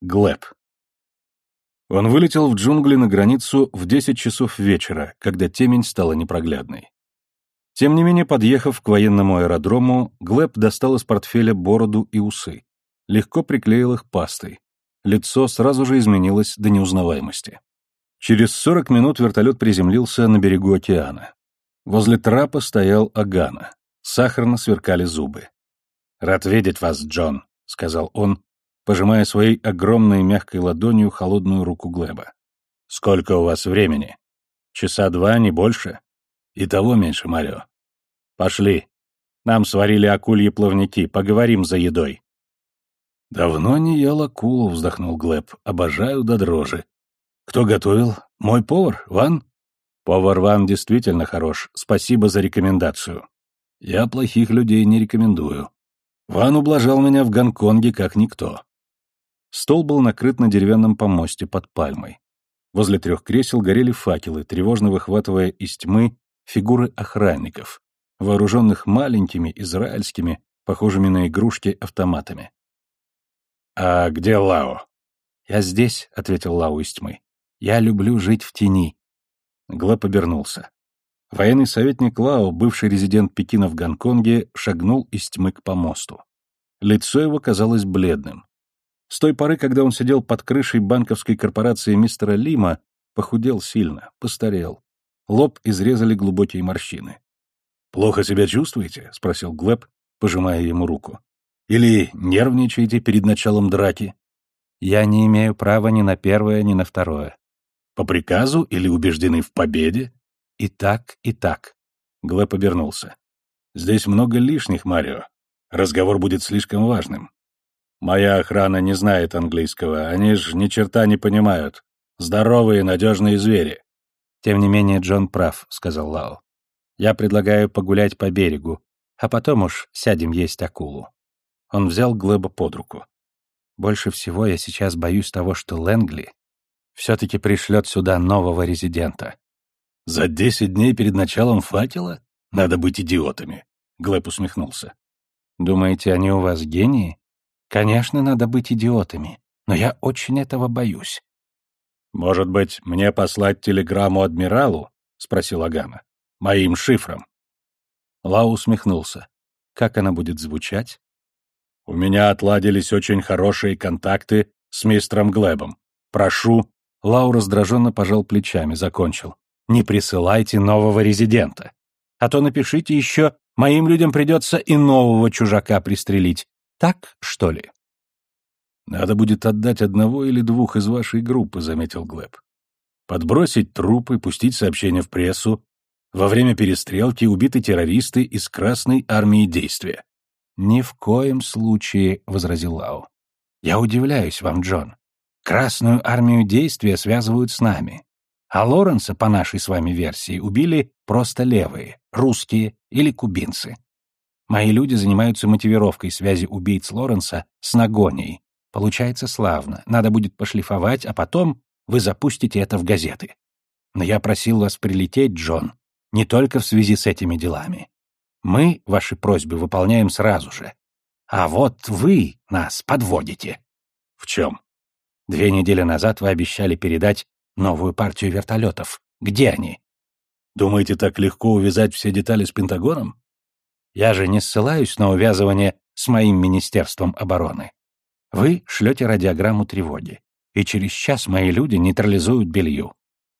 Глэб. Он вылетел в джунгли на границу в 10 часов вечера, когда темень стала непроглядной. Тем не менее, подъехав к военному аэродрому, Глэб достал из портфеля бороду и усы. Легко приклеил их пастой. Лицо сразу же изменилось до неузнаваемости. Через 40 минут вертолет приземлился на берегу океана. Возле трапа стоял Агана. Сахарно сверкали зубы. «Рад видеть вас, Джон», — сказал он, пожимая своей огромной мягкой ладонью холодную руку Глеба. «Сколько у вас времени? Часа два, не больше? И того меньше, Марио. Пошли. Нам сварили акульи плавники, поговорим за едой». «Давно не ел акулу», — вздохнул Глеб. «Обожаю до дрожи». «Кто готовил? Мой повар, Ван?» «Повар Ван действительно хорош. Спасибо за рекомендацию. Я плохих людей не рекомендую. Ван ублажал меня в Гонконге как никто. Стол был накрыт на деревянном помосте под пальмой. Возле трех кресел горели факелы, тревожно выхватывая из тьмы фигуры охранников, вооруженных маленькими израильскими, похожими на игрушки, автоматами. «А где Лао?» «Я здесь», — ответил Лао из тьмы. «Я люблю жить в тени». Глэб обернулся. Военный советник Лао, бывший резидент Пекина в Гонконге, шагнул из тьмы к помосту. Лицо его казалось бледным. С той поры, когда он сидел под крышей банковской корпорации мистера Лима, похудел сильно, постарел. Лоб изрезали глубокие морщины. «Плохо себя чувствуете?» — спросил Глеб, пожимая ему руку. «Или нервничаете перед началом драки?» «Я не имею права ни на первое, ни на второе». «По приказу или убеждены в победе?» «И так, и так». Глеб обернулся. «Здесь много лишних, Марио. Разговор будет слишком важным. Моя охрана не знает английского, они ж ни черта не понимают. Здоровые, надежные звери. Тем не менее, Джон прав, сказал Лао. Я предлагаю погулять по берегу, а потом уж сядем есть акулу. Он взял Глэба под руку. Больше всего я сейчас боюсь того, что Лэнгли все-таки пришлет сюда нового резидента. За десять дней перед началом факела? Надо быть идиотами. Глэб усмехнулся. Думаете, они у вас гении? Конечно, надо быть идиотами, но я очень этого боюсь. «Может быть, мне послать телеграмму адмиралу?» — спросил Агама. «Моим шифром». Лау усмехнулся. «Как она будет звучать?» «У меня отладились очень хорошие контакты с мистером Глебом. Прошу...» Лау раздраженно пожал плечами, закончил. «Не присылайте нового резидента. А то напишите еще, моим людям придется и нового чужака пристрелить. Так, что ли? Надо будет отдать одного или двух из вашей группы, заметил Глеб. Подбросить трупы, пустить сообщение в прессу. Во время перестрелки убиты террористы из Красной армии действия. Ни в коем случае, возразил Лао. Я удивляюсь вам, Джон. Красную армию действия связывают с нами. А Лоренса, по нашей с вами версии, убили просто левые, русские или кубинцы. Мои люди занимаются мотивировкой связи убийц Лоренса с Нагонией. Получается славно. Надо будет пошлифовать, а потом вы запустите это в газеты. Но я просил вас прилететь, Джон, не только в связи с этими делами. Мы ваши просьбы выполняем сразу же. А вот вы нас подводите. В чем? Две недели назад вы обещали передать новую партию вертолетов. Где они? Думаете, так легко увязать все детали с Пентагоном? Я же не ссылаюсь на увязывание с моим Министерством обороны. Вы шлете радиограмму тревоги, и через час мои люди нейтрализуют белью.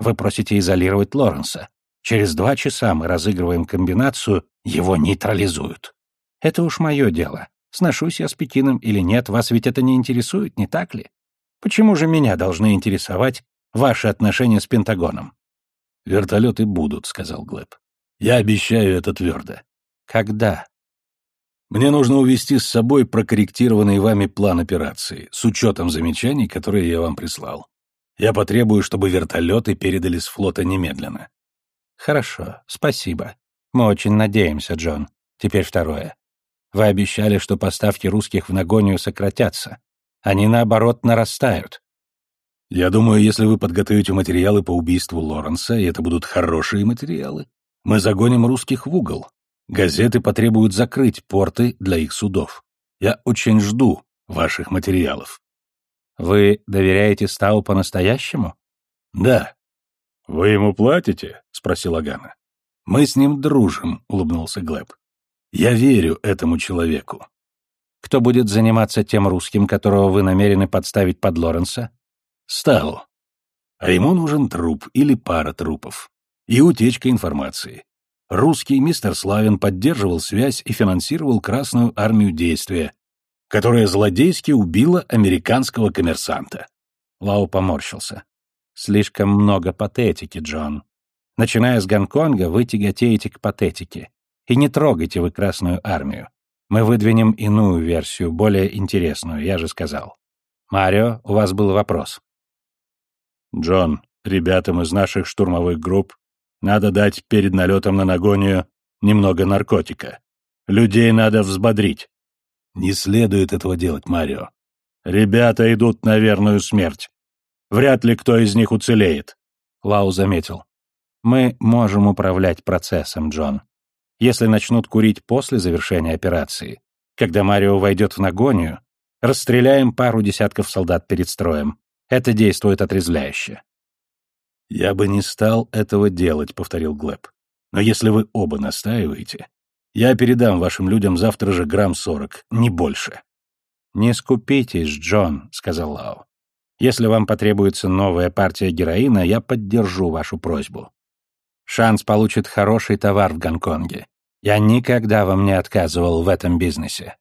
Вы просите изолировать Лоренса. Через два часа мы разыгрываем комбинацию, его нейтрализуют. Это уж мое дело. Сношусь я с Пекином или нет, вас ведь это не интересует, не так ли? Почему же меня должны интересовать ваши отношения с Пентагоном? «Вертолеты будут», — сказал Глэб. «Я обещаю это твердо. Когда? Мне нужно увести с собой прокорректированный вами план операции, с учетом замечаний, которые я вам прислал. Я потребую, чтобы вертолеты передали с флота немедленно. Хорошо, спасибо. Мы очень надеемся, Джон. Теперь второе. Вы обещали, что поставки русских в Нагонию сократятся. Они, наоборот, нарастают. Я думаю, если вы подготовите материалы по убийству Лоренса, и это будут хорошие материалы, мы загоним русских в угол, Газеты потребуют закрыть порты для их судов. Я очень жду ваших материалов. Вы доверяете Стау по-настоящему? Да. Вы ему платите? спросил Агана. Мы с ним дружим, улыбнулся Глеб. Я верю этому человеку. Кто будет заниматься тем русским, которого вы намерены подставить под Лоренса? Стау. А ему нужен труп или пара трупов. И утечка информации. Русский мистер Славин поддерживал связь и финансировал Красную армию действия, которая злодейски убила американского коммерсанта. Лау поморщился. Слишком много патетики, Джон. Начиная с Гонконга, вы тяготеете к патетике. И не трогайте вы Красную армию. Мы выдвинем иную версию, более интересную, я же сказал. Марио, у вас был вопрос. Джон, ребятам из наших штурмовых групп надо дать перед налетом на Нагонию немного наркотика. Людей надо взбодрить. Не следует этого делать, Марио. Ребята идут на верную смерть. Вряд ли кто из них уцелеет. Лау заметил. Мы можем управлять процессом, Джон. Если начнут курить после завершения операции, когда Марио войдет в Нагонию, расстреляем пару десятков солдат перед строем. Это действует отрезвляюще. «Я бы не стал этого делать», — повторил Глеб. «Но если вы оба настаиваете, я передам вашим людям завтра же грамм сорок, не больше». «Не скупитесь, Джон», — сказал Лао. «Если вам потребуется новая партия героина, я поддержу вашу просьбу. Шанс получит хороший товар в Гонконге. Я никогда вам не отказывал в этом бизнесе».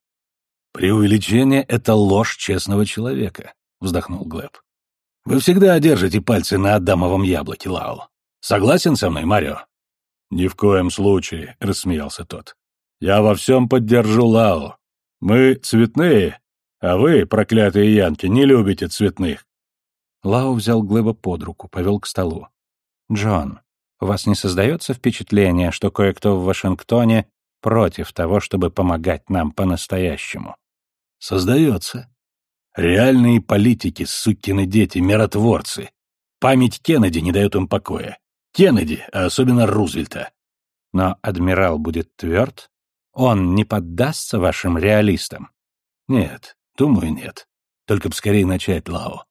«Преувеличение — это ложь честного человека», — вздохнул Глеб. Вы всегда держите пальцы на Адамовом яблоке, Лао. Согласен со мной, Марио? Ни в коем случае, рассмеялся тот. Я во всем поддержу Лао. Мы цветные, а вы, проклятые янки, не любите цветных. Лао взял Глеба под руку, повел к столу. «Джон, у вас не создается впечатление, что кое-кто в Вашингтоне против того, чтобы помогать нам по-настоящему?» «Создается. Реальные политики, сукины дети, миротворцы. Память Кеннеди не дает им покоя. Кеннеди, а особенно Рузвельта. Но адмирал будет тверд? Он не поддастся вашим реалистам? Нет, думаю, нет. Только б скорее начать Лао.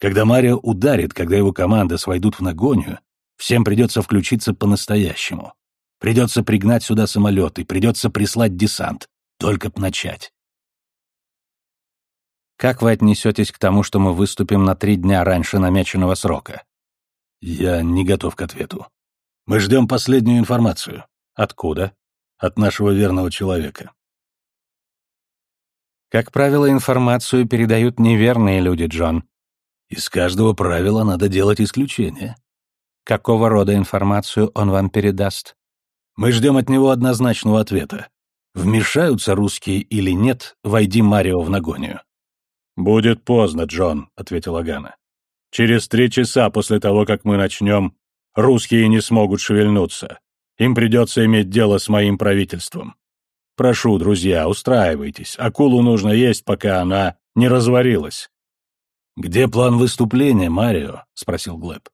Когда Марио ударит, когда его команда свойдут в нагонию, всем придется включиться по-настоящему. Придется пригнать сюда самолеты, придется прислать десант. Только б начать. Как вы отнесетесь к тому, что мы выступим на три дня раньше намеченного срока? Я не готов к ответу. Мы ждем последнюю информацию. Откуда? От нашего верного человека. Как правило, информацию передают неверные люди, Джон. Из каждого правила надо делать исключение. Какого рода информацию он вам передаст? Мы ждем от него однозначного ответа. Вмешаются русские или нет, войди Марио в нагонию. «Будет поздно, Джон», — ответил Агана. «Через три часа после того, как мы начнем, русские не смогут шевельнуться. Им придется иметь дело с моим правительством. Прошу, друзья, устраивайтесь. Акулу нужно есть, пока она не разварилась». «Где план выступления, Марио?» — спросил Глеб.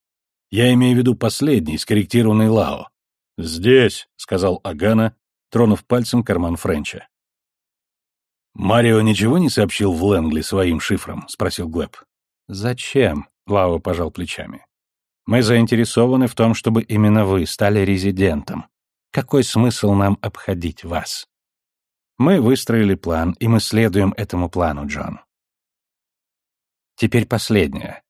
«Я имею в виду последний, скорректированный Лао». «Здесь», — сказал Агана, тронув пальцем карман Френча. «Марио ничего не сообщил в Лэнгли своим шифром?» — спросил Глеб. «Зачем?» — Лао пожал плечами. «Мы заинтересованы в том, чтобы именно вы стали резидентом. Какой смысл нам обходить вас?» Мы выстроили план, и мы следуем этому плану, Джон. Теперь последнее.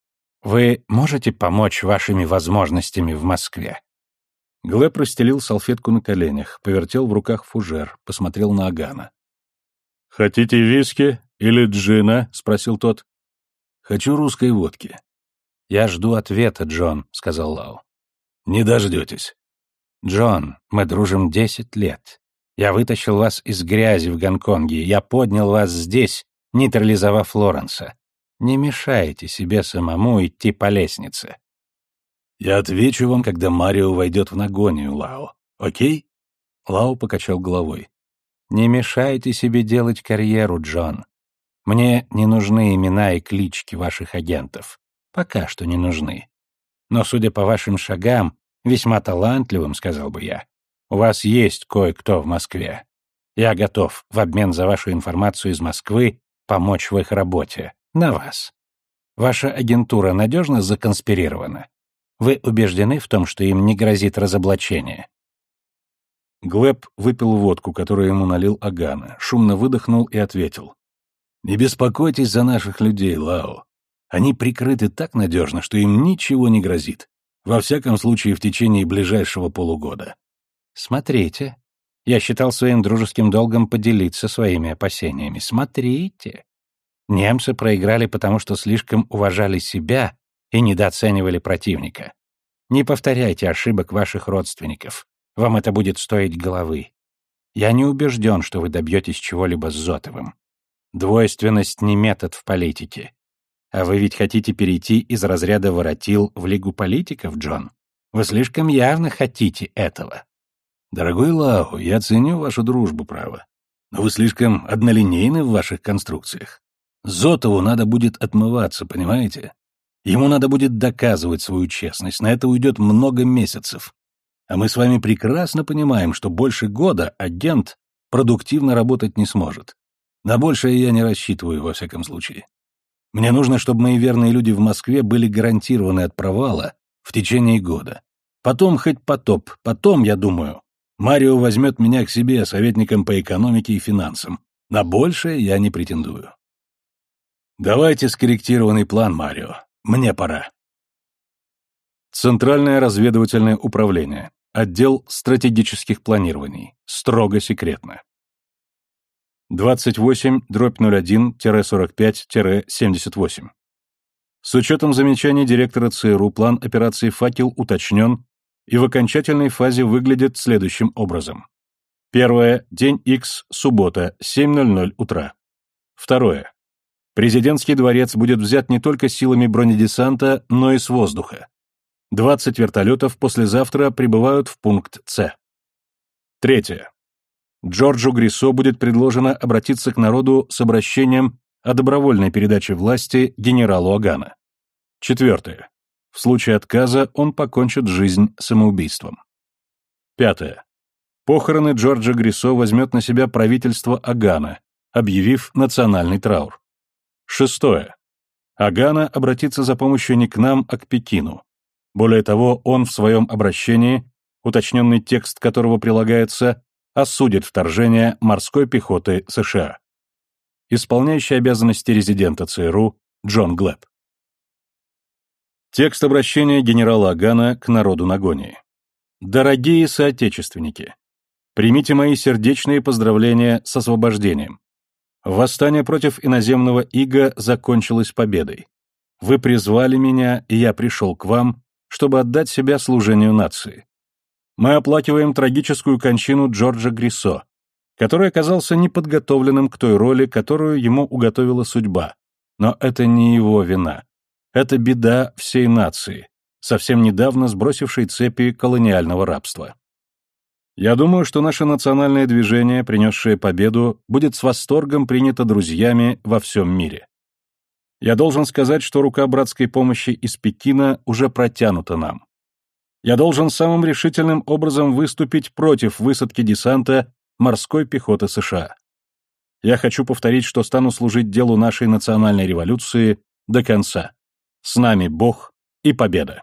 Вы можете помочь вашими возможностями в Москве? Глеб расстелил салфетку на коленях, повертел в руках фужер, посмотрел на Агана. «Хотите виски или джина?» — спросил тот. «Хочу русской водки». «Я жду ответа, Джон», — сказал Лау. «Не дождетесь». «Джон, мы дружим десять лет. Я вытащил вас из грязи в Гонконге, я поднял вас здесь, нейтрализовав Лоренса. Не мешайте себе самому идти по лестнице». «Я отвечу вам, когда Марио войдет в нагонию, Лао. Окей?» Лао покачал головой. Не мешайте себе делать карьеру, Джон. Мне не нужны имена и клички ваших агентов. Пока что не нужны. Но, судя по вашим шагам, весьма талантливым, сказал бы я, у вас есть кое-кто в Москве. Я готов в обмен за вашу информацию из Москвы помочь в их работе. На вас. Ваша агентура надежно законспирирована? Вы убеждены в том, что им не грозит разоблачение?» Глеб выпил водку, которую ему налил Агана, шумно выдохнул и ответил. «Не беспокойтесь за наших людей, Лао. Они прикрыты так надежно, что им ничего не грозит. Во всяком случае, в течение ближайшего полугода». «Смотрите. Я считал своим дружеским долгом поделиться своими опасениями. Смотрите. Немцы проиграли, потому что слишком уважали себя и недооценивали противника. Не повторяйте ошибок ваших родственников. Вам это будет стоить головы. Я не убежден, что вы добьетесь чего-либо с Зотовым. Двойственность не метод в политике. А вы ведь хотите перейти из разряда воротил в Лигу политиков, Джон? Вы слишком явно хотите этого. Дорогой Лау, я ценю вашу дружбу, право. Но вы слишком однолинейны в ваших конструкциях. Зотову надо будет отмываться, понимаете? Ему надо будет доказывать свою честность, на это уйдет много месяцев. А мы с вами прекрасно понимаем, что больше года агент продуктивно работать не сможет. На большее я не рассчитываю, во всяком случае. Мне нужно, чтобы мои верные люди в Москве были гарантированы от провала в течение года. Потом хоть потоп, потом, я думаю, Марио возьмет меня к себе советником по экономике и финансам. На большее я не претендую. Давайте скорректированный план, Марио. Мне пора. Центральное разведывательное управление. Отдел стратегических планирований. Строго секретно. 28-01-45-78. С учетом замечаний директора ЦРУ план операции «Факел» уточнен и в окончательной фазе выглядит следующим образом. Первое. День X, суббота, 7.00 утра. Второе. Президентский дворец будет взят не только силами бронедесанта, но и с воздуха. 20 вертолетов послезавтра прибывают в пункт С. Третье. Джорджу Грисо будет предложено обратиться к народу с обращением о добровольной передаче власти генералу Агана. Четвертое. В случае отказа он покончит жизнь самоубийством. Пятое. Похороны Джорджа Грисо возьмет на себя правительство Агана, объявив национальный траур. Шестое. Агана обратится за помощью не к нам, а к Пекину. Более того, он в своем обращении, уточненный текст которого прилагается, осудит вторжение морской пехоты США. Исполняющий обязанности резидента ЦРУ Джон Глэб. Текст обращения генерала Агана к народу Нагонии. Дорогие соотечественники, примите мои сердечные поздравления с освобождением. Восстание против иноземного ига закончилось победой. Вы призвали меня, и я пришел к вам, чтобы отдать себя служению нации. Мы оплакиваем трагическую кончину Джорджа Грисо, который оказался неподготовленным к той роли, которую ему уготовила судьба. Но это не его вина. Это беда всей нации, совсем недавно сбросившей цепи колониального рабства. Я думаю, что наше национальное движение, принесшее победу, будет с восторгом принято друзьями во всем мире. Я должен сказать, что рука братской помощи из Пекина уже протянута нам. Я должен самым решительным образом выступить против высадки десанта морской пехоты США. Я хочу повторить, что стану служить делу нашей национальной революции до конца. С нами Бог и победа.